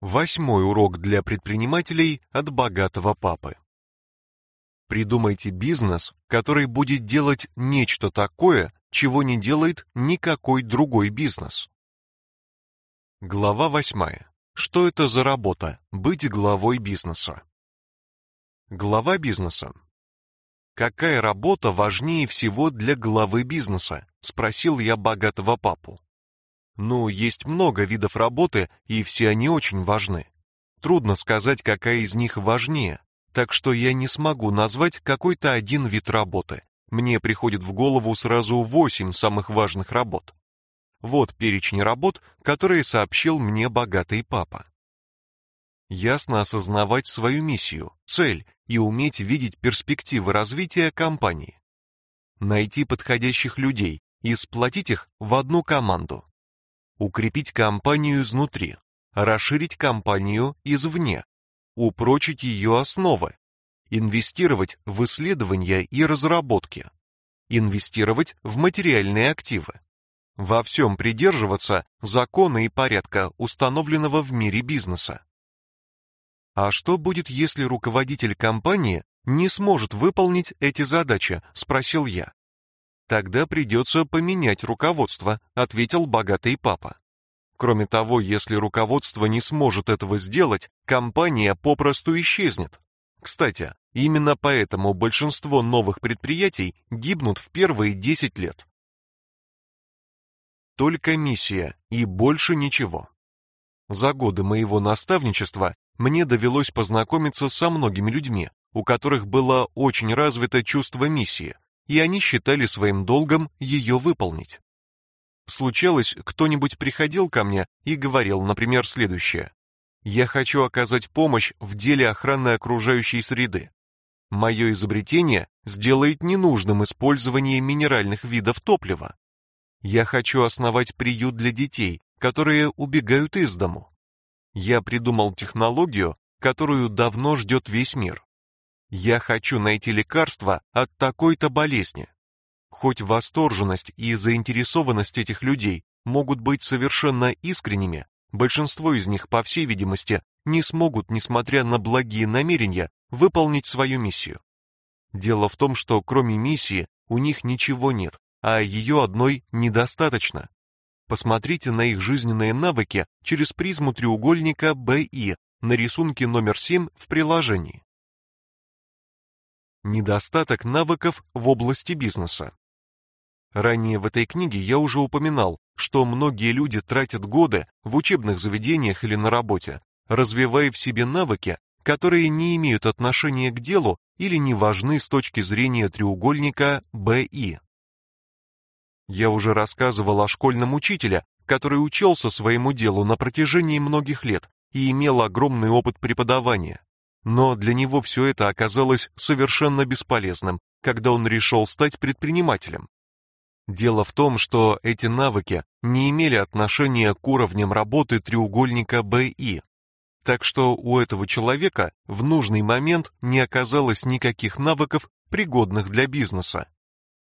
Восьмой урок для предпринимателей от богатого папы. Придумайте бизнес, который будет делать нечто такое, чего не делает никакой другой бизнес. Глава восьмая. Что это за работа быть главой бизнеса? Глава бизнеса. Какая работа важнее всего для главы бизнеса? спросил я богатого папу. Ну, есть много видов работы, и все они очень важны. Трудно сказать, какая из них важнее, так что я не смогу назвать какой-то один вид работы. Мне приходит в голову сразу восемь самых важных работ. Вот перечень работ, которые сообщил мне богатый папа. Ясно осознавать свою миссию, цель и уметь видеть перспективы развития компании. Найти подходящих людей и сплотить их в одну команду укрепить компанию изнутри, расширить компанию извне, упрочить ее основы, инвестировать в исследования и разработки, инвестировать в материальные активы, во всем придерживаться закона и порядка, установленного в мире бизнеса. А что будет, если руководитель компании не сможет выполнить эти задачи, спросил я. Тогда придется поменять руководство, ответил богатый папа. Кроме того, если руководство не сможет этого сделать, компания попросту исчезнет. Кстати, именно поэтому большинство новых предприятий гибнут в первые 10 лет. Только миссия и больше ничего. За годы моего наставничества мне довелось познакомиться со многими людьми, у которых было очень развито чувство миссии, и они считали своим долгом ее выполнить. Случалось, кто-нибудь приходил ко мне и говорил, например, следующее: "Я хочу оказать помощь в деле охраны окружающей среды. Мое изобретение сделает ненужным использование минеральных видов топлива. Я хочу основать приют для детей, которые убегают из дому. Я придумал технологию, которую давно ждет весь мир. Я хочу найти лекарство от такой-то болезни. Хоть восторженность и заинтересованность этих людей могут быть совершенно искренними, большинство из них, по всей видимости, не смогут, несмотря на благие намерения, выполнить свою миссию. Дело в том, что кроме миссии у них ничего нет, а ее одной недостаточно. Посмотрите на их жизненные навыки через призму треугольника BI на рисунке номер 7 в приложении. Недостаток навыков в области бизнеса. Ранее в этой книге я уже упоминал, что многие люди тратят годы в учебных заведениях или на работе, развивая в себе навыки, которые не имеют отношения к делу или не важны с точки зрения треугольника BI. Я уже рассказывал о школьном учителе, который учился своему делу на протяжении многих лет и имел огромный опыт преподавания. Но для него все это оказалось совершенно бесполезным, когда он решил стать предпринимателем. Дело в том, что эти навыки не имели отношения к уровням работы треугольника BI. Так что у этого человека в нужный момент не оказалось никаких навыков, пригодных для бизнеса.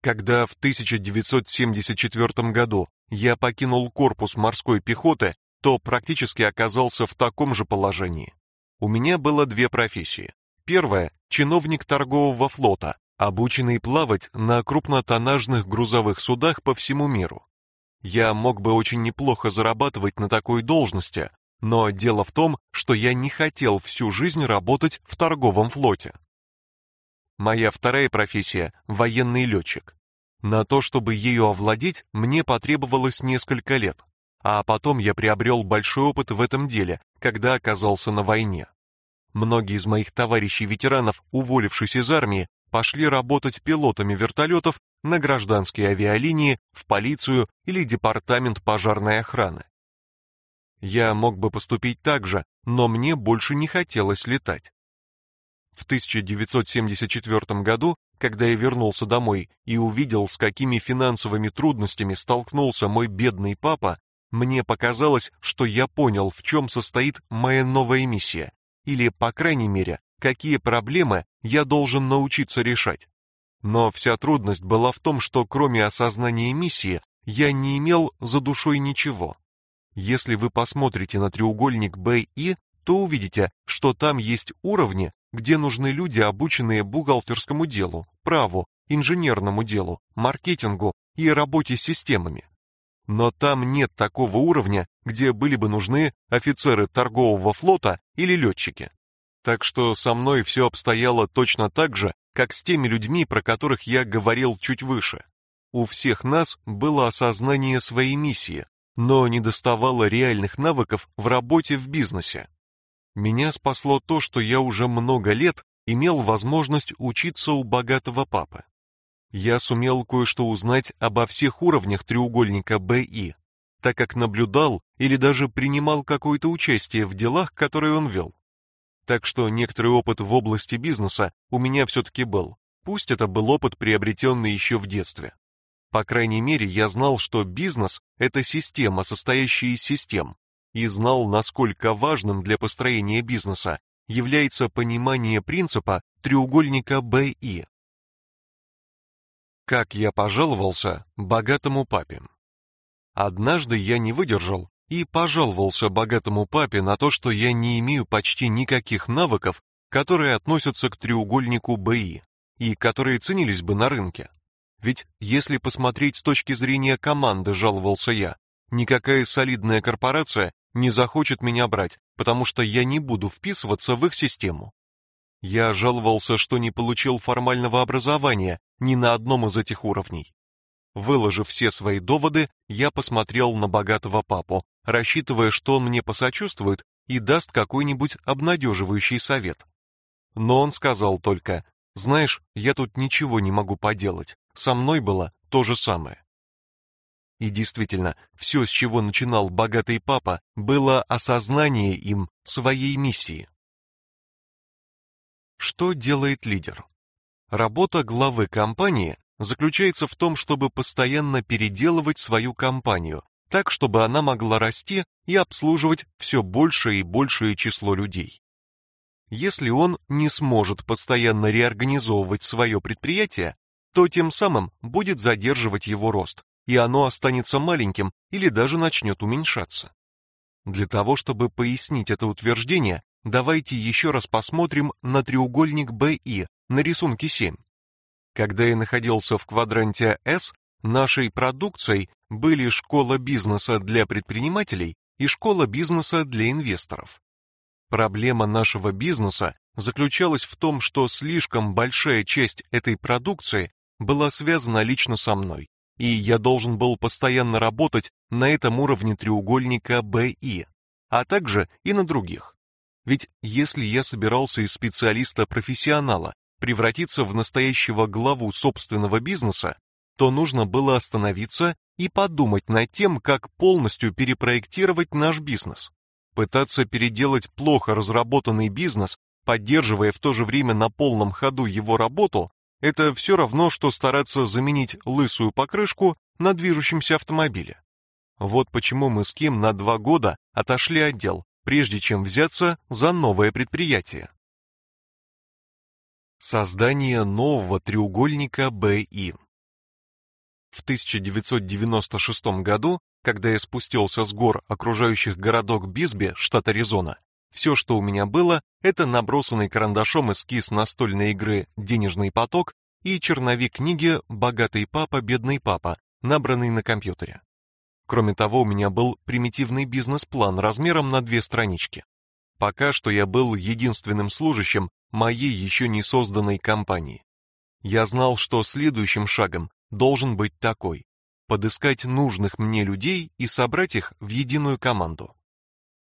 Когда в 1974 году я покинул корпус морской пехоты, то практически оказался в таком же положении. У меня было две профессии. Первая чиновник торгового флота, обученный плавать на крупнотоннажных грузовых судах по всему миру. Я мог бы очень неплохо зарабатывать на такой должности, но дело в том, что я не хотел всю жизнь работать в торговом флоте. Моя вторая профессия военный летчик. На то, чтобы ею овладеть, мне потребовалось несколько лет, а потом я приобрел большой опыт в этом деле, когда оказался на войне. Многие из моих товарищей-ветеранов, уволившись из армии, пошли работать пилотами вертолетов на гражданские авиалинии, в полицию или департамент пожарной охраны. Я мог бы поступить так же, но мне больше не хотелось летать. В 1974 году, когда я вернулся домой и увидел, с какими финансовыми трудностями столкнулся мой бедный папа, мне показалось, что я понял, в чем состоит моя новая миссия, или, по крайней мере, какие проблемы я должен научиться решать. Но вся трудность была в том, что кроме осознания миссии, я не имел за душой ничего. Если вы посмотрите на треугольник BI, то увидите, что там есть уровни, где нужны люди, обученные бухгалтерскому делу, праву, инженерному делу, маркетингу и работе с системами. Но там нет такого уровня, где были бы нужны офицеры торгового флота или летчики. Так что со мной все обстояло точно так же, как с теми людьми, про которых я говорил чуть выше. У всех нас было осознание своей миссии, но недоставало реальных навыков в работе в бизнесе. Меня спасло то, что я уже много лет имел возможность учиться у богатого папы я сумел кое-что узнать обо всех уровнях треугольника BI, так как наблюдал или даже принимал какое-то участие в делах, которые он вел. Так что некоторый опыт в области бизнеса у меня все-таки был, пусть это был опыт, приобретенный еще в детстве. По крайней мере, я знал, что бизнес – это система, состоящая из систем, и знал, насколько важным для построения бизнеса является понимание принципа треугольника BI. Как я пожаловался богатому папе. Однажды я не выдержал и пожаловался богатому папе на то, что я не имею почти никаких навыков, которые относятся к треугольнику БИ и которые ценились бы на рынке. Ведь если посмотреть с точки зрения команды, жаловался я, никакая солидная корпорация не захочет меня брать, потому что я не буду вписываться в их систему. Я жаловался, что не получил формального образования ни на одном из этих уровней. Выложив все свои доводы, я посмотрел на богатого папу, рассчитывая, что он мне посочувствует и даст какой-нибудь обнадеживающий совет. Но он сказал только: "Знаешь, я тут ничего не могу поделать. Со мной было то же самое". И действительно, все, с чего начинал богатый папа, было осознание им своей миссии. Что делает лидер? Работа главы компании заключается в том, чтобы постоянно переделывать свою компанию, так чтобы она могла расти и обслуживать все большее и большее число людей. Если он не сможет постоянно реорганизовывать свое предприятие, то тем самым будет задерживать его рост, и оно останется маленьким или даже начнет уменьшаться. Для того, чтобы пояснить это утверждение, давайте еще раз посмотрим на треугольник BI, на рисунке 7. Когда я находился в квадранте S, нашей продукцией были школа бизнеса для предпринимателей и школа бизнеса для инвесторов. Проблема нашего бизнеса заключалась в том, что слишком большая часть этой продукции была связана лично со мной, и я должен был постоянно работать на этом уровне треугольника BI, а также и на других. Ведь если я собирался из специалиста-профессионала превратиться в настоящего главу собственного бизнеса, то нужно было остановиться и подумать над тем, как полностью перепроектировать наш бизнес. Пытаться переделать плохо разработанный бизнес, поддерживая в то же время на полном ходу его работу, это все равно, что стараться заменить лысую покрышку на движущемся автомобиле. Вот почему мы с Ким на два года отошли от дел, прежде чем взяться за новое предприятие. Создание нового треугольника BI. В 1996 году, когда я спустился с гор, окружающих городок Бисби, штат Аризона, все, что у меня было, это набросанный карандашом эскиз настольной игры «Денежный поток» и черновик книги «Богатый папа, бедный папа», набранный на компьютере. Кроме того, у меня был примитивный бизнес-план размером на две странички. Пока что я был единственным служащим моей еще не созданной компании. Я знал, что следующим шагом должен быть такой: подыскать нужных мне людей и собрать их в единую команду.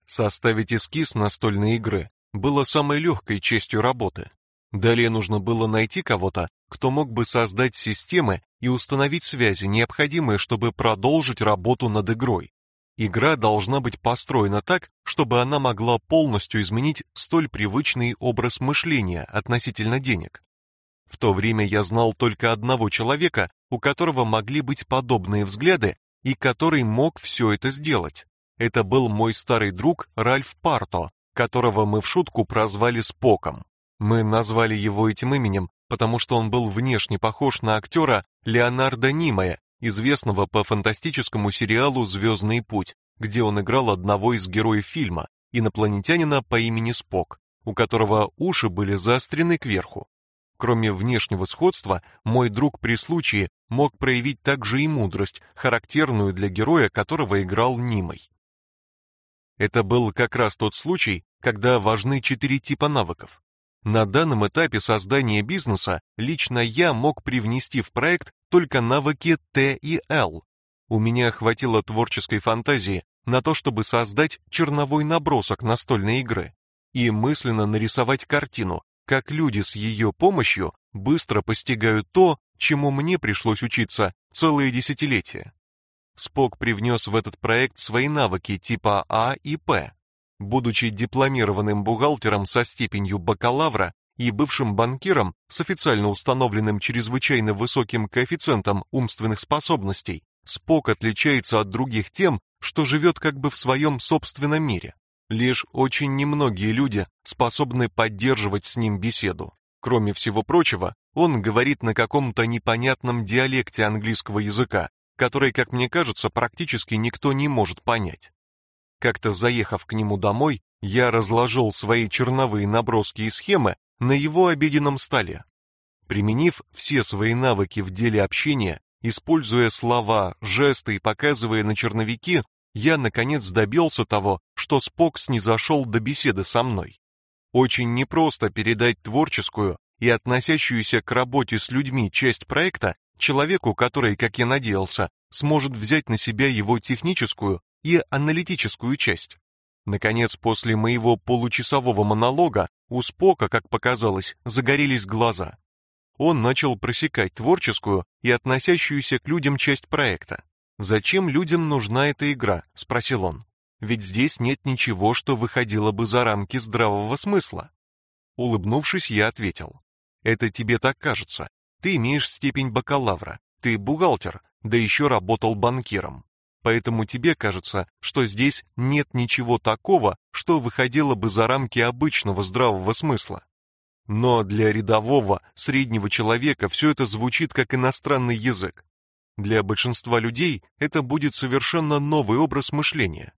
Составить эскиз настольной игры было самой легкой частью работы. Далее нужно было найти кого-то, кто мог бы создать системы и установить связи, необходимые, чтобы продолжить работу над игрой. Игра должна быть построена так, чтобы она могла полностью изменить столь привычный образ мышления относительно денег. В то время я знал только одного человека, у которого могли быть подобные взгляды и который мог все это сделать. Это был мой старый друг Ральф Парто, которого мы в шутку прозвали Споком. Мы назвали его этим именем, потому что он был внешне похож на актера Леонардо Нимая, известного по фантастическому сериалу «Звездный путь», где он играл одного из героев фильма, инопланетянина по имени Спок, у которого уши были заострены кверху. Кроме внешнего сходства, мой друг при случае мог проявить также и мудрость, характерную для героя, которого играл Нимой. Это был как раз тот случай, когда важны четыре типа навыков. На данном этапе создания бизнеса лично я мог привнести в проект только навыки Т и Л. У меня хватило творческой фантазии на то, чтобы создать черновой набросок настольной игры и мысленно нарисовать картину, как люди с ее помощью быстро постигают то, чему мне пришлось учиться целые десятилетия. Спок привнес в этот проект свои навыки типа А и П. Будучи дипломированным бухгалтером со степенью бакалавра и бывшим банкиром с официально установленным чрезвычайно высоким коэффициентом умственных способностей, Спок отличается от других тем, что живет как бы в своем собственном мире. Лишь очень немногие люди способны поддерживать с ним беседу. Кроме всего прочего, он говорит на каком-то непонятном диалекте английского языка, который, как мне кажется, практически никто не может понять. Как-то заехав к нему домой, я разложил свои черновые наброски и схемы на его обеденном столе. Применив все свои навыки в деле общения, используя слова, жесты и показывая на черновики, я наконец добился того, что Спокс не зашел до беседы со мной. Очень непросто передать творческую и относящуюся к работе с людьми часть проекта человеку, который, как я надеялся, сможет взять на себя его техническую и аналитическую часть. Наконец, после моего получасового монолога у Спока, как показалось, загорелись глаза. Он начал просекать творческую и относящуюся к людям часть проекта. «Зачем людям нужна эта игра?» — спросил он. «Ведь здесь нет ничего, что выходило бы за рамки здравого смысла». Улыбнувшись, я ответил. «Это тебе так кажется. Ты имеешь степень бакалавра, ты бухгалтер, да еще работал банкиром. Поэтому тебе кажется, что здесь нет ничего такого, что выходило бы за рамки обычного здравого смысла. Но для рядового, среднего человека все это звучит как иностранный язык. Для большинства людей это будет совершенно новый образ мышления.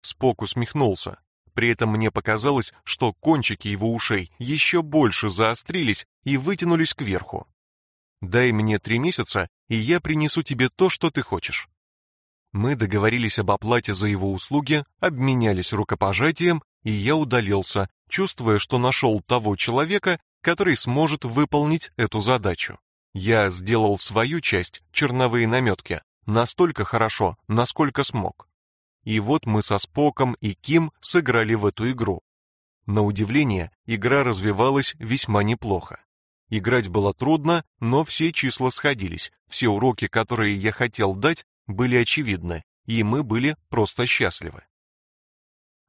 Спок усмехнулся. При этом мне показалось, что кончики его ушей еще больше заострились и вытянулись кверху. Дай мне три месяца, и я принесу тебе то, что ты хочешь. Мы договорились об оплате за его услуги, обменялись рукопожатием, и я удалился, чувствуя, что нашел того человека, который сможет выполнить эту задачу. Я сделал свою часть, черновые наметки, настолько хорошо, насколько смог. И вот мы со Споком и Ким сыграли в эту игру. На удивление, игра развивалась весьма неплохо. Играть было трудно, но все числа сходились, все уроки, которые я хотел дать, были очевидны, и мы были просто счастливы.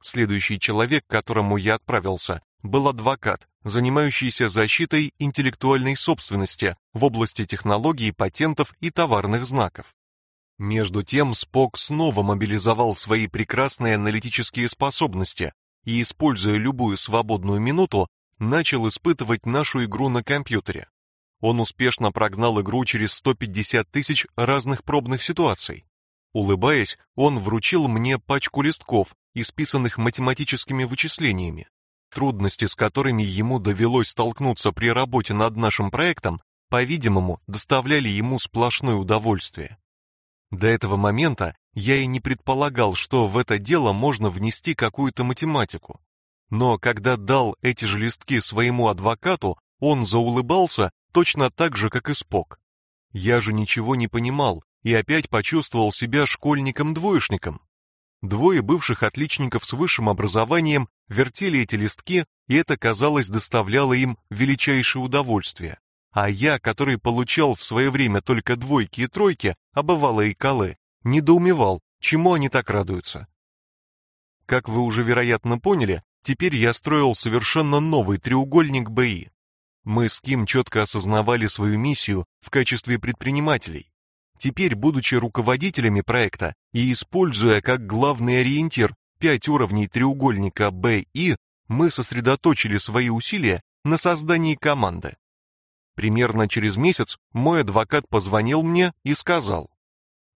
Следующий человек, к которому я отправился, был адвокат, занимающийся защитой интеллектуальной собственности в области технологий, патентов и товарных знаков. Между тем Спок снова мобилизовал свои прекрасные аналитические способности и, используя любую свободную минуту, начал испытывать нашу игру на компьютере. Он успешно прогнал игру через 150 тысяч разных пробных ситуаций. Улыбаясь, он вручил мне пачку листков, исписанных математическими вычислениями. Трудности, с которыми ему довелось столкнуться при работе над нашим проектом, по-видимому, доставляли ему сплошное удовольствие. До этого момента я и не предполагал, что в это дело можно внести какую-то математику. Но когда дал эти же листки своему адвокату, он заулыбался точно так же, как и Спок. Я же ничего не понимал и опять почувствовал себя школьником-двоечником. Двое бывших отличников с высшим образованием вертели эти листки, и это, казалось, доставляло им величайшее удовольствие. А я, который получал в свое время только двойки и тройки, а бывало и колы, недоумевал, чему они так радуются. Как вы уже вероятно поняли, теперь я строил совершенно новый треугольник БИ. Мы с Ким четко осознавали свою миссию в качестве предпринимателей. Теперь, будучи руководителями проекта и используя как главный ориентир пять уровней треугольника БИ, мы сосредоточили свои усилия на создании команды. Примерно через месяц мой адвокат позвонил мне и сказал: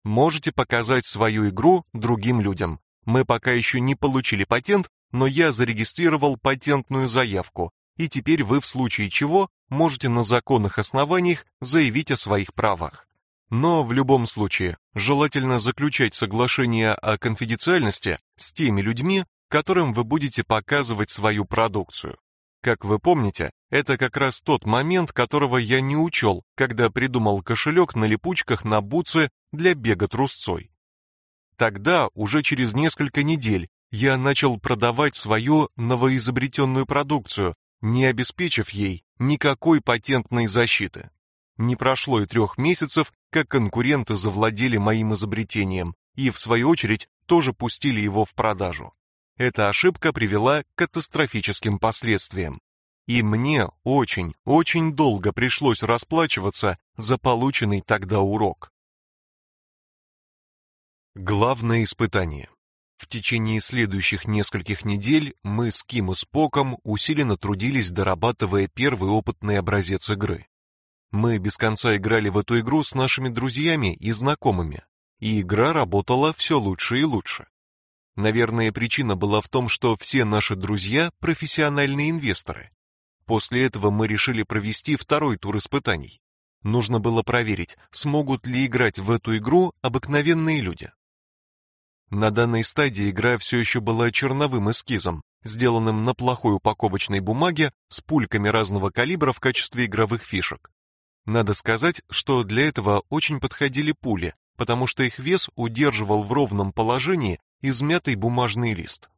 Можете показать свою игру другим людям. Мы пока еще не получили патент, но я зарегистрировал патентную заявку, и теперь вы в случае чего можете на законных основаниях заявить о своих правах. Но в любом случае, желательно заключать соглашение о конфиденциальности с теми людьми, которым вы будете показывать свою продукцию. Как вы помните, это как раз тот момент, которого я не учел, когда придумал кошелек на липучках на бутсы для бега трусцой. Тогда, уже через несколько недель, я начал продавать свою новоизобретенную продукцию, не обеспечив ей никакой патентной защиты. Не прошло и трех месяцев, как конкуренты завладели моим изобретением и, в свою очередь, тоже пустили его в продажу. Эта ошибка привела к катастрофическим последствиям. И мне очень, очень долго пришлось расплачиваться за полученный тогда урок. Главное испытание. В течение следующих нескольких недель мы с Ким и Споком усиленно трудились, дорабатывая первый опытный образец игры. Мы без конца играли в эту игру с нашими друзьями и знакомыми, и игра работала все лучше и лучше. Наверное, причина была в том, что все наши друзья профессиональные инвесторы. После этого мы решили провести второй тур испытаний. Нужно было проверить, смогут ли играть в эту игру обыкновенные люди. На данной стадии игра все еще была черновым эскизом, сделанным на плохой упаковочной бумаге с пульками разного калибра в качестве игровых фишек. Надо сказать, что для этого очень подходили пули, потому что их вес удерживал в ровном положении измятый бумажный лист.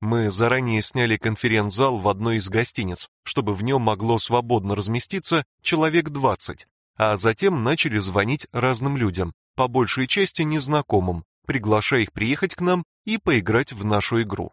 Мы заранее сняли конференц-зал в одной из гостиниц, чтобы в нем могло свободно разместиться человек 20, а затем начали звонить разным людям, по большей части незнакомым, приглашая их приехать к нам и поиграть в нашу игру.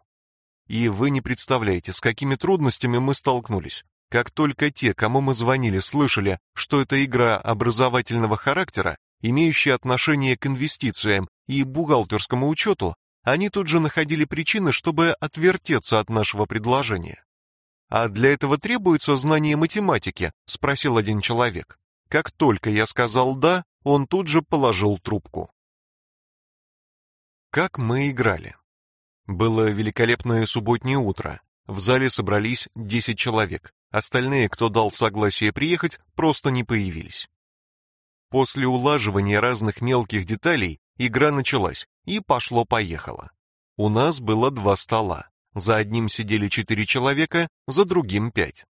И вы не представляете, с какими трудностями мы столкнулись. Как только те, кому мы звонили, слышали, что это игра образовательного характера, имеющая отношение к инвестициям и бухгалтерскому учету, они тут же находили причины, чтобы отвертеться от нашего предложения. А для этого требуется знание математики, спросил один человек. Как только я сказал да, он тут же положил трубку. Как мы играли? Было великолепное субботнее утро. В зале собрались 10 человек. Остальные, кто дал согласие приехать, просто не появились. После улаживания разных мелких деталей игра началась, и пошло-поехало. У нас было два стола. За одним сидели четыре человека, за другим пять.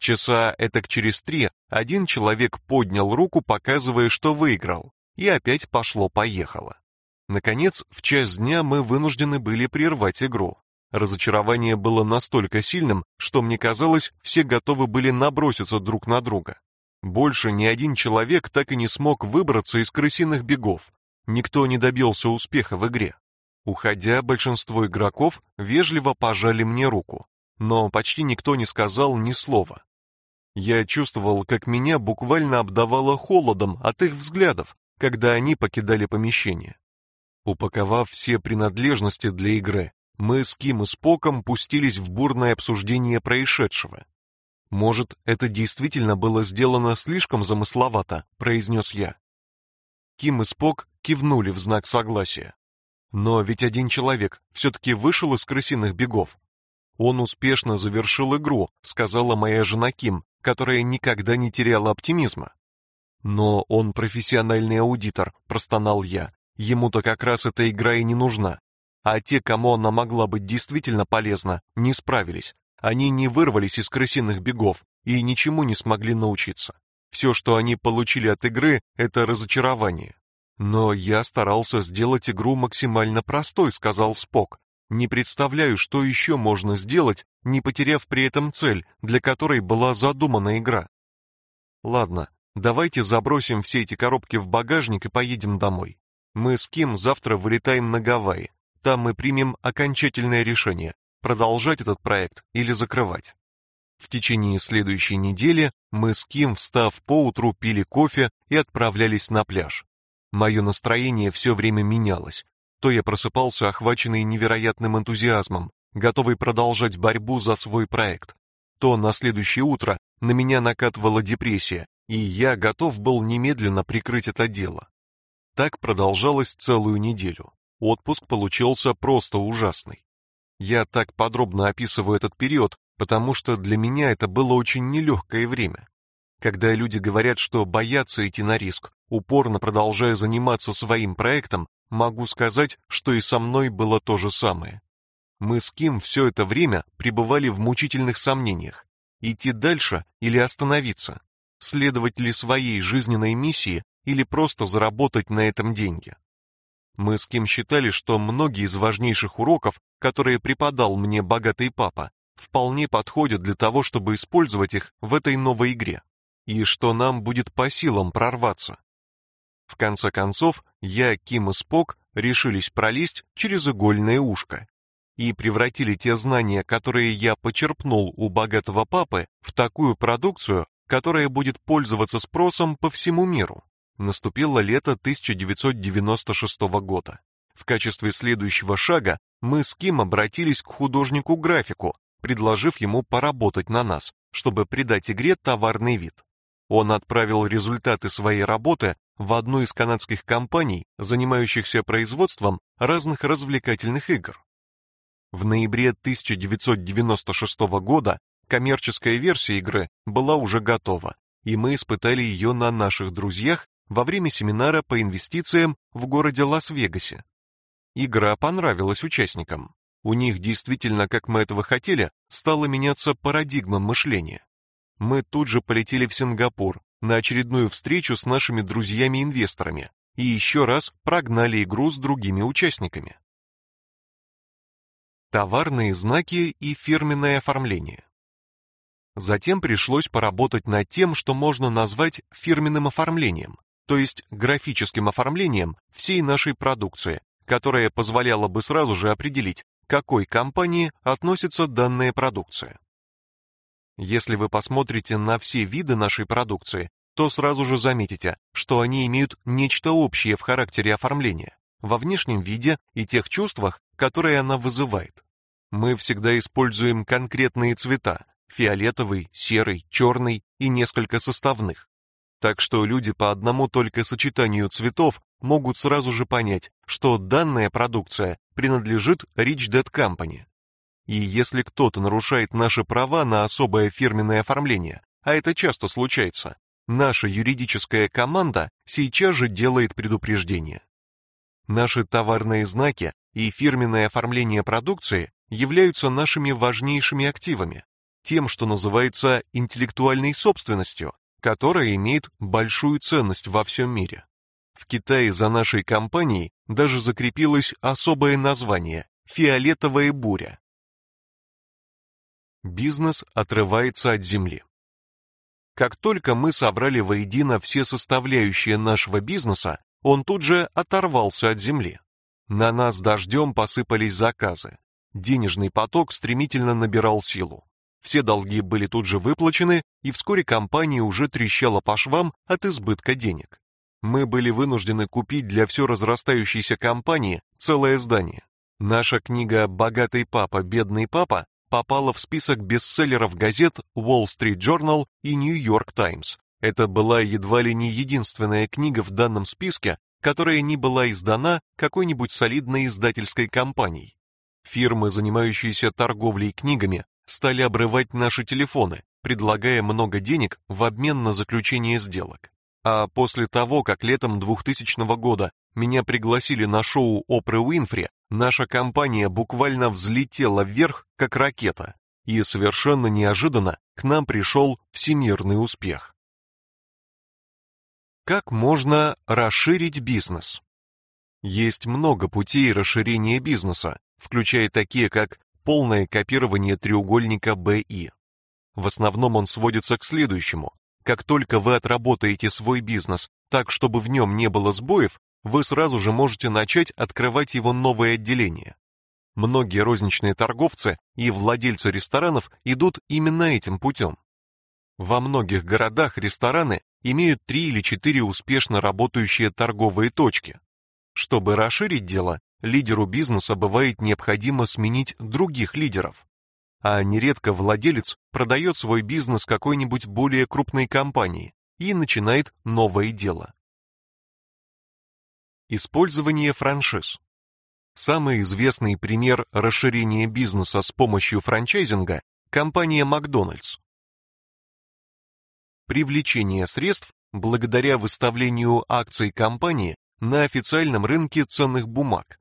Часа этак через три один человек поднял руку, показывая, что выиграл, и опять пошло-поехало. Наконец, в час дня мы вынуждены были прервать игру. Разочарование было настолько сильным, что мне казалось, все готовы были наброситься друг на друга. Больше ни один человек так и не смог выбраться из крысиных бегов, Никто не добился успеха в игре. Уходя, большинство игроков вежливо пожали мне руку, но почти никто не сказал ни слова. Я чувствовал, как меня буквально обдавало холодом от их взглядов, когда они покидали помещение. Упаковав все принадлежности для игры, мы с Ким и Споком пустились в бурное обсуждение происшедшего. Может, это действительно было сделано слишком замысловато, произнес я. Ким и Спок кивнули в знак согласия. Но ведь один человек все-таки вышел из крысиных бегов. Он успешно завершил игру, сказала моя жена Ким, которая никогда не теряла оптимизма. Но он профессиональный аудитор, простонал я. Ему-то как раз эта игра и не нужна. А те, кому она могла быть действительно полезна, не справились. Они не вырвались из крысиных бегов и ничему не смогли научиться. Все, что они получили от игры, это разочарование. Но я старался сделать игру максимально простой, сказал Спок. Не представляю, что еще можно сделать, не потеряв при этом цель, для которой была задумана игра. Ладно, давайте забросим все эти коробки в багажник и поедем домой. Мы с Ким завтра вылетаем на Гавайи. Там мы примем окончательное решение, продолжать этот проект или закрывать. В течение следующей недели мы с Ким, встав поутру, пили кофе и отправлялись на пляж. Мое настроение все время менялось. То я просыпался охваченный невероятным энтузиазмом, готовый продолжать борьбу за свой проект, то на следующее утро на меня накатывала депрессия, и я готов был немедленно прикрыть это дело. Так продолжалось целую неделю. Отпуск получился просто ужасный. Я так подробно описываю этот период, потому что для меня это было очень нелегкое время. Когда люди говорят, что боятся идти на риск, упорно продолжая заниматься своим проектом, могу сказать, что и со мной было то же самое. Мы с Ким все это время пребывали в мучительных сомнениях: идти дальше или остановиться, следовать ли своей жизненной миссии или просто заработать на этом деньги. Мы с Ким считали, что многие из важнейших уроков, которые преподал мне богатый папа, вполне подходят для того, чтобы использовать их в этой новой игре, и что нам будет по силам прорваться. В конце концов, я, Ким и Спок решились пролезть через игольное ушко и превратили те знания, которые я почерпнул у богатого папы, в такую продукцию, которая будет пользоваться спросом по всему миру. Наступило лето 1996 года. В качестве следующего шага мы с Ким обратились к художнику-графику, предложив ему поработать на нас, чтобы придать игре товарный вид. Он отправил результаты своей работы в одну из канадских компаний, занимающихся производством разных развлекательных игр. В ноябре 1996 года коммерческая версия игры была уже готова, и мы испытали ее на наших друзьях во время семинара по инвестициям в городе Лас-Вегасе. Игра понравилась участникам. У них действительно, как мы этого хотели, стала меняться парадигма мышления. Мы тут же полетели в Сингапур на очередную встречу с нашими друзьями-инвесторами и еще раз прогнали игру с другими участниками. Товарные знаки и фирменное оформление. Затем пришлось поработать над тем, что можно назвать фирменным оформлением, то есть графическим оформлением всей нашей продукции, которая позволяла бы сразу же определить, какой компании относится данная продукция. Если вы посмотрите на все виды нашей продукции, то сразу же заметите, что они имеют нечто общее в характере оформления, во внешнем виде и тех чувствах, которые она вызывает. Мы всегда используем конкретные цвета: фиолетовый, серый, черный и несколько составных. Так что люди по одному только сочетанию цветов могут сразу же понять, что данная продукция принадлежит Rich Dad Company. И если кто-то нарушает наши права на особое фирменное оформление, а это часто случается, наша юридическая команда сейчас же делает предупреждение. Наши товарные знаки и фирменное оформление продукции являются нашими важнейшими активами, тем, что называется интеллектуальной собственностью, которая имеет большую ценность во всем мире. В Китае за нашей компанией даже закрепилось особое название фиолетовая буря. Бизнес отрывается от земли. Как только мы собрали воедино все составляющие нашего бизнеса, он тут же оторвался от земли. На нас дождем посыпались заказы. Денежный поток стремительно набирал силу. Все долги были тут же выплачены, и вскоре компания уже трещала по швам от избытка денег. Мы были вынуждены купить для все разрастающейся компании целое здание. Наша книга «Богатый папа, бедный папа» попала в список бестселлеров газет Wall Street Journal и New York Times. Это была едва ли не единственная книга в данном списке, которая не была издана какой-нибудь солидной издательской компанией. Фирмы, занимающиеся торговлей книгами, стали обрывать наши телефоны, предлагая много денег в обмен на заключение сделок. А после того, как летом 2000 года меня пригласили на шоу Опры Уинфри, наша компания буквально взлетела вверх, как ракета, и совершенно неожиданно к нам пришел всемирный успех. Как можно расширить бизнес? Есть много путей расширения бизнеса, включая такие как полное копирование треугольника BI. В основном он сводится к следующему. Как только вы отработаете свой бизнес так, чтобы в нем не было сбоев, вы сразу же можете начать открывать его новые отделения. Многие розничные торговцы и владельцы ресторанов идут именно этим путем. Во многих городах рестораны имеют три или четыре успешно работающие торговые точки. Чтобы расширить дело, лидеру бизнеса бывает необходимо сменить других лидеров. А нередко владелец продает свой бизнес какой-нибудь более крупной компании и начинает новое дело. Использование франшиз. Самый известный пример расширения бизнеса с помощью франчайзинга – компания Макдональдс. Привлечение средств благодаря выставлению акций компании на официальном рынке ценных бумаг.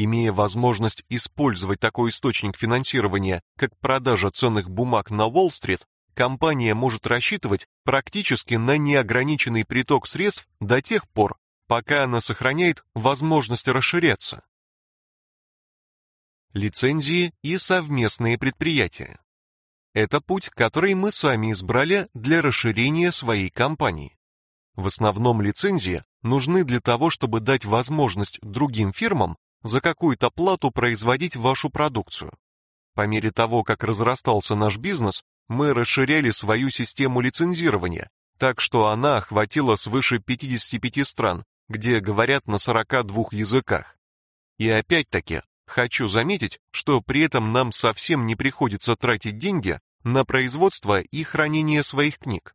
Имея возможность использовать такой источник финансирования, как продажа ценных бумаг на Уолл-стрит, компания может рассчитывать практически на неограниченный приток средств до тех пор, пока она сохраняет возможность расширяться. Лицензии и совместные предприятия. Это путь, который мы сами избрали для расширения своей компании. В основном лицензии нужны для того, чтобы дать возможность другим фирмам за какую-то плату производить вашу продукцию. По мере того, как разрастался наш бизнес, мы расширяли свою систему лицензирования, так что она охватила свыше 55 стран, где говорят на 42 языках. И опять-таки, хочу заметить, что при этом нам совсем не приходится тратить деньги на производство и хранение своих книг.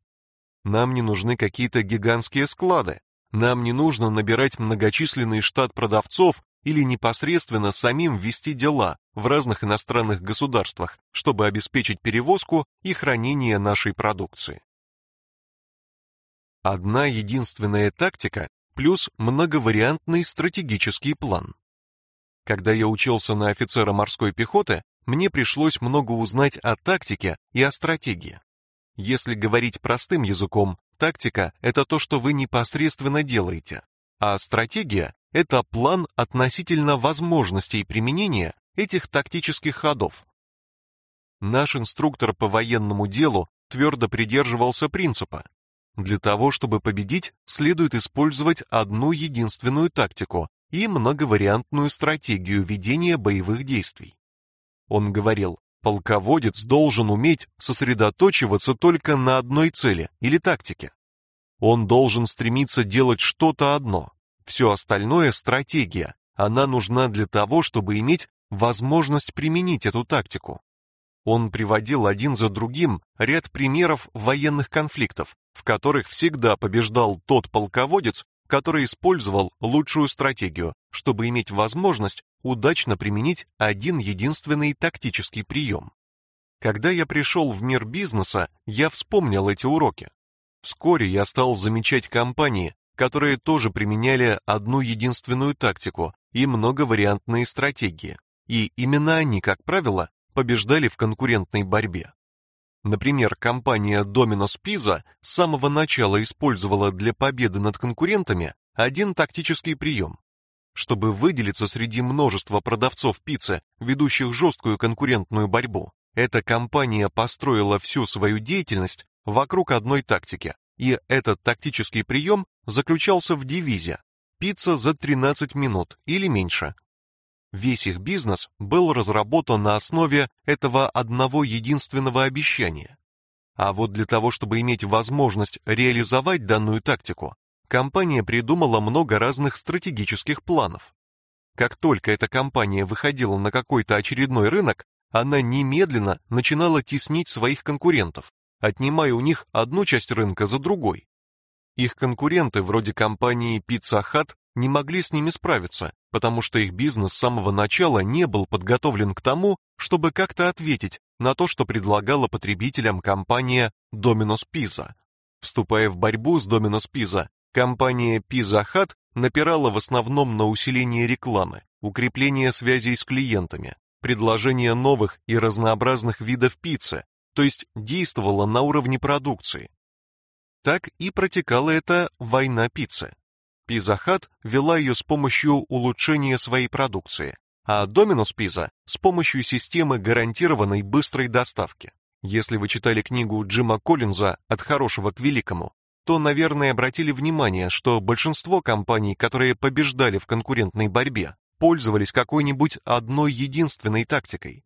Нам не нужны какие-то гигантские склады, нам не нужно набирать многочисленный штат продавцов или непосредственно самим вести дела в разных иностранных государствах, чтобы обеспечить перевозку и хранение нашей продукции. Одна единственная тактика плюс многовариантный стратегический план. Когда я учился на офицера морской пехоты, мне пришлось много узнать о тактике и о стратегии. Если говорить простым языком, тактика это то, что вы непосредственно делаете, а стратегия это план относительно возможностей применения этих тактических ходов. Наш инструктор по военному делу твердо придерживался принципа: для того, чтобы победить, следует использовать одну единственную тактику и многовариантную стратегию ведения боевых действий. Он говорил: полководец должен уметь сосредоточиваться только на одной цели или тактике. Он должен стремиться делать что-то одно. Все остальное стратегия. Она нужна для того, чтобы иметь возможность применить эту тактику. Он приводил один за другим ряд примеров военных конфликтов, в которых всегда побеждал тот полководец, который использовал лучшую стратегию, чтобы иметь возможность удачно применить один единственный тактический прием. Когда я пришел в мир бизнеса, я вспомнил эти уроки. Вскоре я стал замечать компании, которые тоже применяли одну единственную тактику и многовариантные стратегии, и именно они, как правило, побеждали в конкурентной борьбе. Например, компания Domino's Pizza с самого начала использовала для победы над конкурентами один тактический прием. Чтобы выделиться среди множества продавцов пиццы, ведущих жесткую конкурентную борьбу, эта компания построила всю свою деятельность вокруг одной тактики, и этот тактический прием заключался в девизе «пицца за 13 минут» или меньше, Весь их бизнес был разработан на основе этого одного единственного обещания. А вот для того, чтобы иметь возможность реализовать данную тактику, компания придумала много разных стратегических планов. Как только эта компания выходила на какой-то очередной рынок, она немедленно начинала теснить своих конкурентов, отнимая у них одну часть рынка за другой. Их конкуренты, вроде компании Pizza Hut, не могли с ними справиться, потому что их бизнес с самого начала не был подготовлен к тому, чтобы как-то ответить на то, что предлагала потребителям компания Domino's Pizza. Вступая в борьбу с Domino's Pizza, компания Pizza Hut напирала в основном на усиление рекламы, укрепление связей с клиентами, предложение новых и разнообразных видов пиццы, то есть действовала на уровне продукции. Так и протекала эта война пиццы. Pizza Hut вела ее с помощью улучшения своей продукции, а Domino's Pizza с помощью системы гарантированной быстрой доставки. Если вы читали книгу Джима Коллинза «От хорошего к великому», то, наверное, обратили внимание, что большинство компаний, которые побеждали в конкурентной борьбе, пользовались какой-нибудь одной единственной тактикой.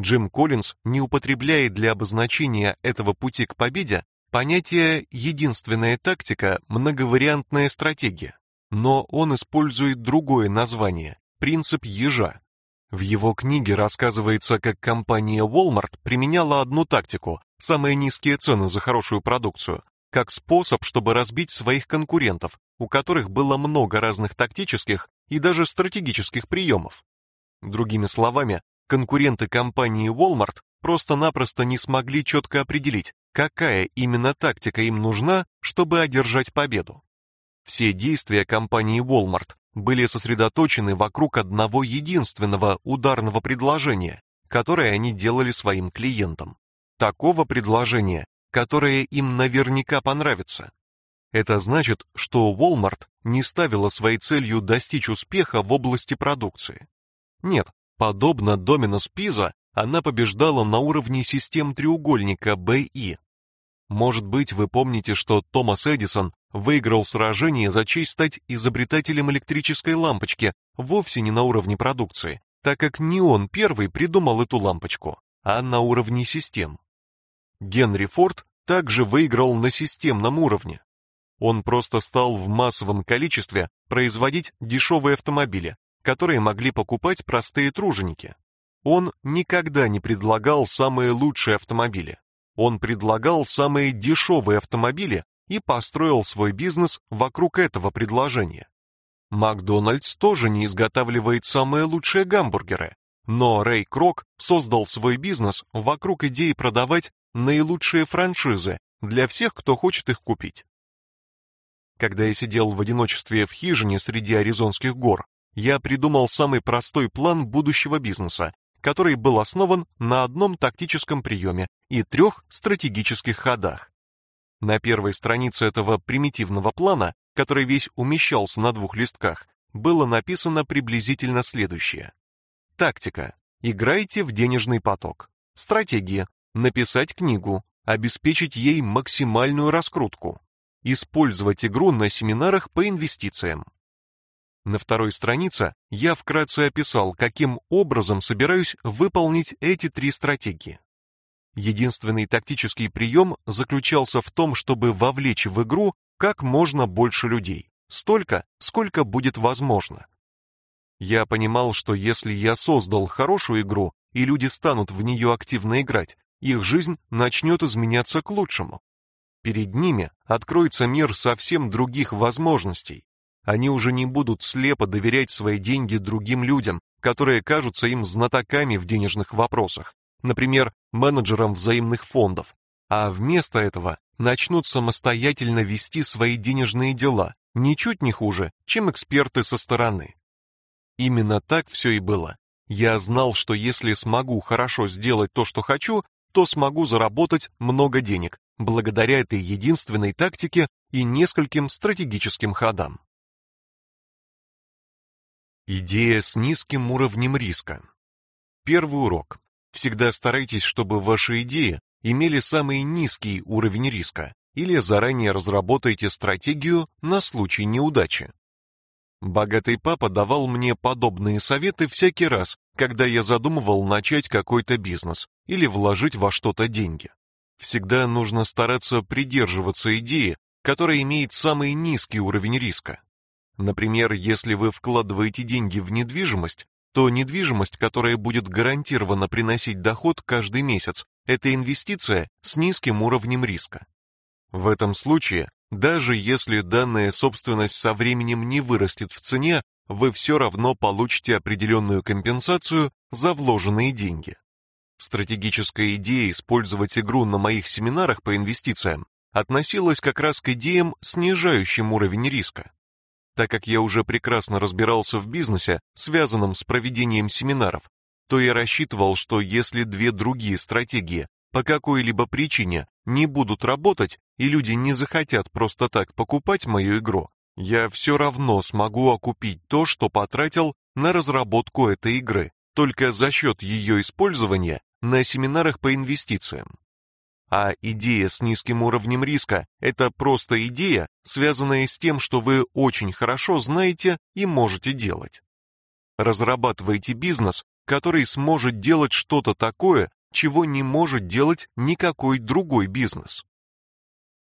Джим Коллинз не употребляет для обозначения этого пути к победе Понятие «единственная тактика» — многовариантная стратегия, но он использует другое название — принцип ежа. В его книге рассказывается, как компания Walmart применяла одну тактику — самые низкие цены за хорошую продукцию, как способ, чтобы разбить своих конкурентов, у которых было много разных тактических и даже стратегических приемов. Другими словами, конкуренты компании Walmart просто-напросто не смогли четко определить, какая именно тактика им нужна, чтобы одержать победу. Все действия компании Walmart были сосредоточены вокруг одного единственного ударного предложения, которое они делали своим клиентам. Такого предложения, которое им наверняка понравится. Это значит, что Walmart не ставила своей целью достичь успеха в области продукции. Нет, подобно Domino's Pizza, она побеждала на уровне систем треугольника BI. Может быть, вы помните, что Томас Эдисон выиграл сражение за честь стать изобретателем электрической лампочки вовсе не на уровне продукции, так как не он первый придумал эту лампочку, а на уровне систем. Генри Форд также выиграл на системном уровне. Он просто стал в массовом количестве производить дешевые автомобили, которые могли покупать простые труженики. Он никогда не предлагал самые лучшие автомобили. Он предлагал самые дешевые автомобили и построил свой бизнес вокруг этого предложения. Макдональдс тоже не изготавливает самые лучшие гамбургеры, но Рэй Крок создал свой бизнес вокруг идеи продавать наилучшие франшизы для всех, кто хочет их купить. Когда я сидел в одиночестве в хижине среди аризонских гор, я придумал самый простой план будущего бизнеса, который был основан на одном тактическом приеме и трех стратегических ходах. На первой странице этого примитивного плана, который весь умещался на двух листках, было написано приблизительно следующее. Тактика. Играйте в денежный поток. Стратегия. Написать книгу, обеспечить ей максимальную раскрутку. Использовать игру на семинарах по инвестициям. На второй странице я вкратце описал, каким образом собираюсь выполнить эти три стратегии. Единственный тактический прием заключался в том, чтобы вовлечь в игру как можно больше людей, столько, сколько будет возможно. Я понимал, что если я создал хорошую игру, и люди станут в нее активно играть, их жизнь начнет изменяться к лучшему. Перед ними откроется мир совсем других возможностей. Они уже не будут слепо доверять свои деньги другим людям, которые кажутся им знатоками в денежных вопросах, например, менеджерам взаимных фондов, а вместо этого начнут самостоятельно вести свои денежные дела, ничуть не хуже, чем эксперты со стороны. Именно так все и было. Я знал, что если смогу хорошо сделать то, что хочу, то смогу заработать много денег благодаря этой единственной тактике и нескольким стратегическим ходам. Идея с низким уровнем риска. Первый урок. Всегда старайтесь, чтобы ваши идеи имели самый низкий уровень риска, или заранее разработайте стратегию на случай неудачи. Богатый папа давал мне подобные советы всякий раз, когда я задумывал начать какой-то бизнес или вложить во что-то деньги. Всегда нужно стараться придерживаться идеи, которая имеет самый низкий уровень риска. Например, если вы вкладываете деньги в недвижимость, то недвижимость, которая будет гарантированно приносить доход каждый месяц, это инвестиция с низким уровнем риска. В этом случае, даже если данная собственность со временем не вырастет в цене, вы все равно получите определенную компенсацию за вложенные деньги. Стратегическая идея использовать игру на моих семинарах по инвестициям относилась как раз к идеям, снижающим уровень риска. Так как я уже прекрасно разбирался в бизнесе, связанном с проведением семинаров, то я рассчитывал, что если две другие стратегии по какой-либо причине не будут работать и люди не захотят просто так покупать мою игру, я все равно смогу окупить то, что потратил на разработку этой игры, только за счет ее использования на семинарах по инвестициям. А идея с низким уровнем риска – это просто идея, связанная с тем, что вы очень хорошо знаете и можете делать. Разрабатывайте бизнес, который сможет делать что-то такое, чего не может делать никакой другой бизнес.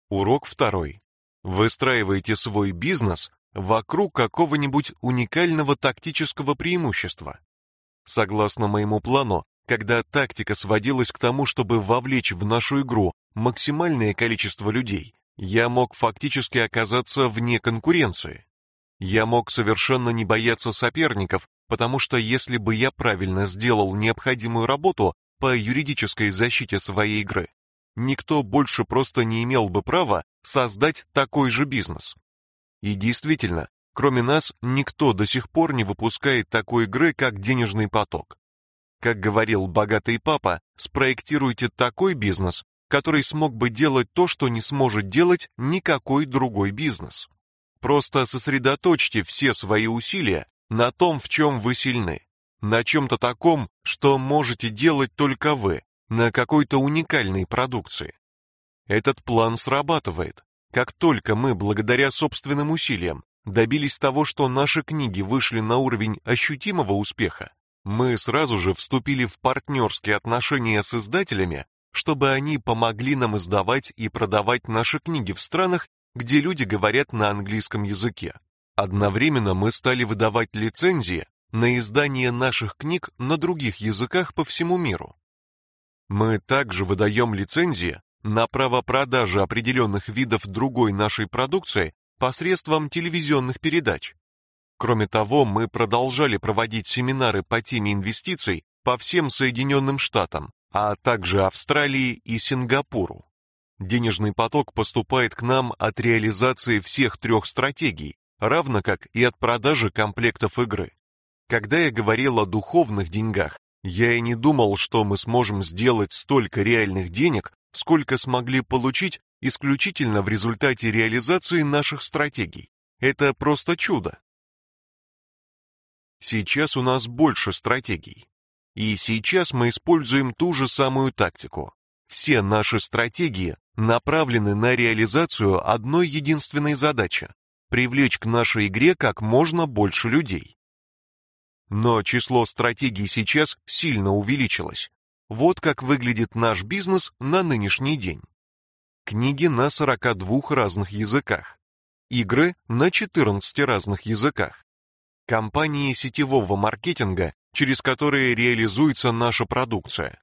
Урок второй. Выстраивайте свой бизнес вокруг какого-нибудь уникального тактического преимущества. Согласно моему плану, когда тактика сводилась к тому, чтобы вовлечь в нашу игру максимальное количество людей, Я мог фактически оказаться вне конкуренции. Я мог совершенно не бояться соперников, потому что если бы я правильно сделал необходимую работу по юридической защите своей игры, никто больше просто не имел бы права создать такой же бизнес. И действительно, кроме нас, никто до сих пор не выпускает такой игры, как денежный поток. Как говорил богатый папа, спроектируйте такой бизнес, который смог бы делать то, что не сможет делать никакой другой бизнес. Просто сосредоточьте все свои усилия на том, в чем вы сильны, на чем-то таком, что можете делать только вы, на какой-то уникальной продукции. Этот план срабатывает. Как только мы, благодаря собственным усилиям, добились того, что наши книги вышли на уровень ощутимого успеха, мы сразу же вступили в партнерские отношения с издателями, чтобы они помогли нам издавать и продавать наши книги в странах, где люди говорят на английском языке. Одновременно мы стали выдавать лицензии на издание наших книг на других языках по всему миру. Мы также выдаем лицензии на право продажи определенных видов другой нашей продукции посредством телевизионных передач. Кроме того, мы продолжали проводить семинары по теме инвестиций по всем Соединенным Штатам, а также Австралии и Сингапуру. Денежный поток поступает к нам от реализации всех трех стратегий, равно как и от продажи комплектов игры. Когда я говорил о духовных деньгах, я и не думал, что мы сможем сделать столько реальных денег, сколько смогли получить исключительно в результате реализации наших стратегий. Это просто чудо. Сейчас у нас больше стратегий. И сейчас мы используем ту же самую тактику. Все наши стратегии направлены на реализацию одной единственной задачи – привлечь к нашей игре как можно больше людей. Но число стратегий сейчас сильно увеличилось. Вот как выглядит наш бизнес на нынешний день. Книги на 42 разных языках. Игры на 14 разных языках. Компании сетевого маркетинга, через которые реализуется наша продукция.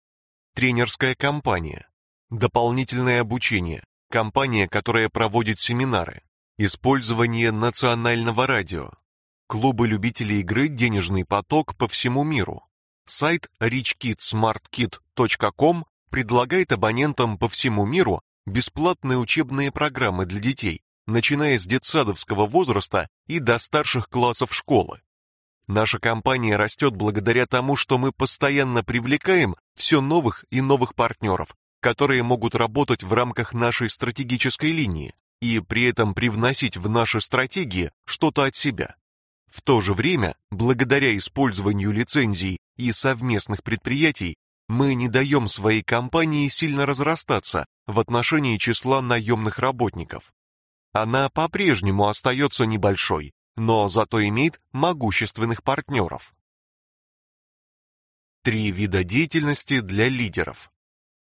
Тренерская компания. Дополнительное обучение. Компания, которая проводит семинары. Использование национального радио. Клубы любителей игры «Денежный поток» по всему миру. Сайт richkidsmartkid.com предлагает абонентам по всему миру бесплатные учебные программы для детей, начиная с детсадовского возраста и до старших классов школы. Наша компания растет благодаря тому, что мы постоянно привлекаем все новых и новых партнеров, которые могут работать в рамках нашей стратегической линии и при этом привносить в наши стратегии что-то от себя. В то же время, благодаря использованию лицензий и совместных предприятий, мы не даем своей компании сильно разрастаться в отношении числа наемных работников. Она по-прежнему остается небольшой, но зато имеет могущественных партнеров. Три вида деятельности для лидеров.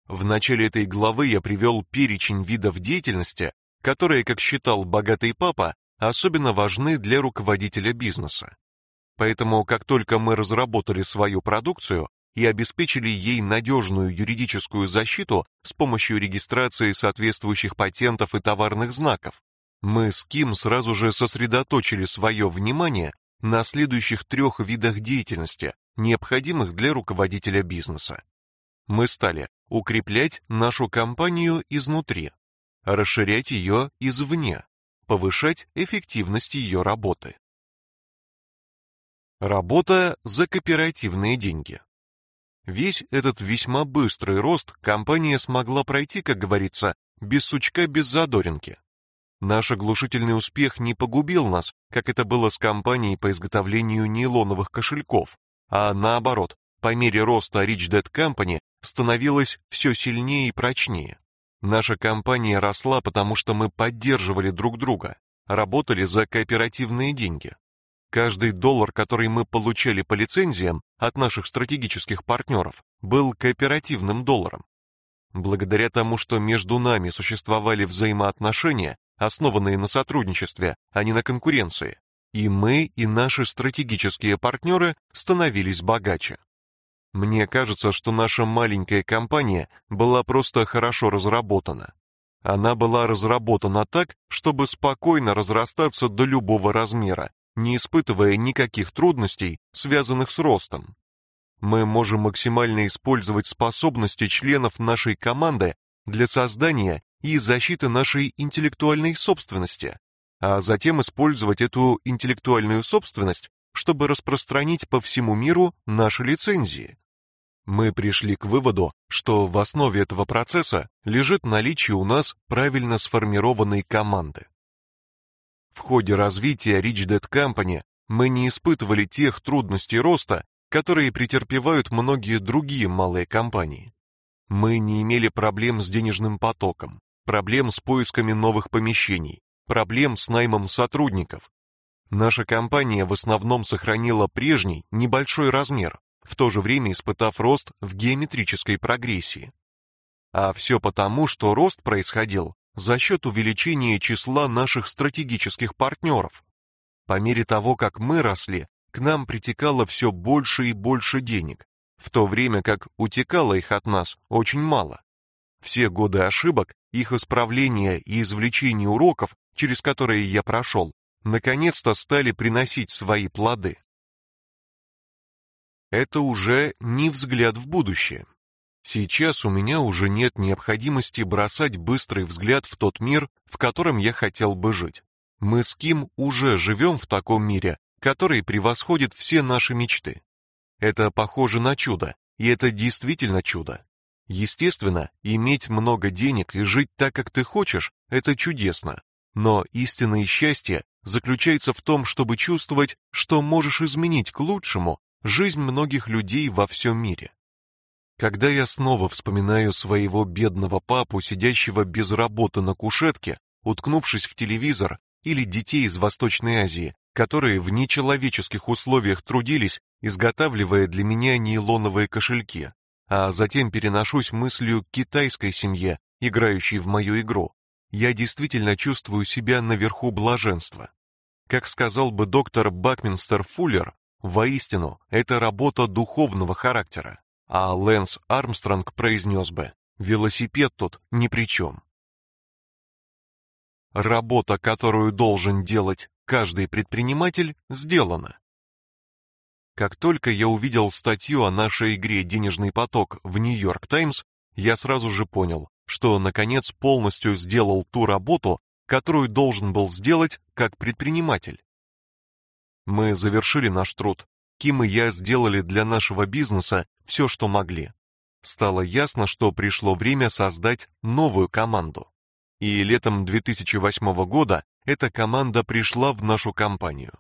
В начале этой главы я привел перечень видов деятельности, которые, как считал богатый папа, особенно важны для руководителя бизнеса. Поэтому, как только мы разработали свою продукцию и обеспечили ей надежную юридическую защиту с помощью регистрации соответствующих патентов и товарных знаков, мы с Ким сразу же сосредоточили свое внимание на следующих трех видах деятельности, необходимых для руководителя бизнеса. Мы стали укреплять нашу компанию изнутри, расширять ее извне, повышать эффективность ее работы. Работа за кооперативные деньги. Весь этот весьма быстрый рост компания смогла пройти, как говорится, без сучка, без задоринки. Наш оглушительный успех не погубил нас, как это было с компанией по изготовлению нейлоновых кошельков, а наоборот, по мере роста Rich Dad Company становилась все сильнее и прочнее. Наша компания росла, потому что мы поддерживали друг друга, работали за кооперативные деньги. Каждый доллар, который мы получали по лицензиям от наших стратегических партнеров, был кооперативным долларом. Благодаря тому, что между нами существовали взаимоотношения, основанные на сотрудничестве, а не на конкуренции, и мы, и наши стратегические партнеры становились богаче. Мне кажется, что наша маленькая компания была просто хорошо разработана. Она была разработана так, чтобы спокойно разрастаться до любого размера, не испытывая никаких трудностей, связанных с ростом. Мы можем максимально использовать способности членов нашей команды для создания и защиты нашей интеллектуальной собственности, а затем использовать эту интеллектуальную собственность, чтобы распространить по всему миру наши лицензии. Мы пришли к выводу, что в основе этого процесса лежит наличие у нас правильно сформированной команды. В ходе развития Rich Dad Company мы не испытывали тех трудностей роста, которые претерпевают многие другие малые компании. Мы не имели проблем с денежным потоком, проблем с поисками новых помещений, проблем с наймом сотрудников. Наша компания в основном сохранила прежний небольшой размер, в то же время испытав рост в геометрической прогрессии. А все потому, что рост происходил за счет увеличения числа наших стратегических партнеров. По мере того, как мы росли, к нам притекало все больше и больше денег, в то время как утекало их от нас очень мало. Все годы ошибок, их исправления и извлечения уроков, через которые я прошел, наконец-то стали приносить свои плоды это уже не взгляд в будущее. Сейчас у меня уже нет необходимости бросать быстрый взгляд в тот мир, в котором я хотел бы жить. Мы с Ким уже живем в таком мире, который превосходит все наши мечты. Это похоже на чудо, и это действительно чудо. Естественно, иметь много денег и жить так, как ты хочешь, это чудесно. Но истинное счастье заключается в том, чтобы чувствовать, что можешь изменить к лучшему жизнь многих людей во всем мире. Когда я снова вспоминаю своего бедного папу, сидящего без работы на кушетке, уткнувшись в телевизор, или детей из Восточной Азии, которые в нечеловеческих условиях трудились, изготавливая для меня нейлоновые кошельки, а затем переношусь мыслью к китайской семье, играющей в мою игру, я действительно чувствую себя наверху блаженства. Как сказал бы доктор Бакминстер Фуллер, Воистину, это работа духовного характера, а Лэнс Армстронг произнес бы, велосипед тут ни при чем. Работа, которую должен делать каждый предприниматель, сделана. Как только я увидел статью о нашей игре «Денежный поток» в Нью-Йорк Таймс, я сразу же понял, что, наконец, полностью сделал ту работу, которую должен был сделать как предприниматель. Мы завершили наш труд. Ким и я сделали для нашего бизнеса все, что могли. Стало ясно, что пришло время создать новую команду. И летом 2008 года эта команда пришла в нашу компанию.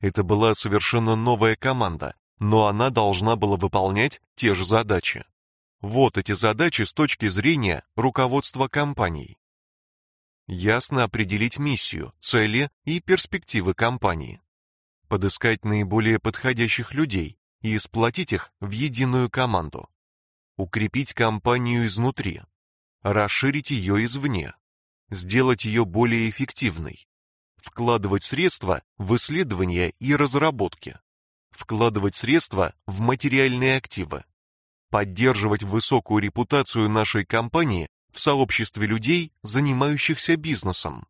Это была совершенно новая команда, но она должна была выполнять те же задачи. Вот эти задачи с точки зрения руководства компанией. Ясно определить миссию, цели и перспективы компании. Подыскать наиболее подходящих людей и сплотить их в единую команду, укрепить компанию изнутри, расширить ее извне, сделать ее более эффективной, вкладывать средства в исследования и разработки, вкладывать средства в материальные активы, поддерживать высокую репутацию нашей компании в сообществе людей, занимающихся бизнесом,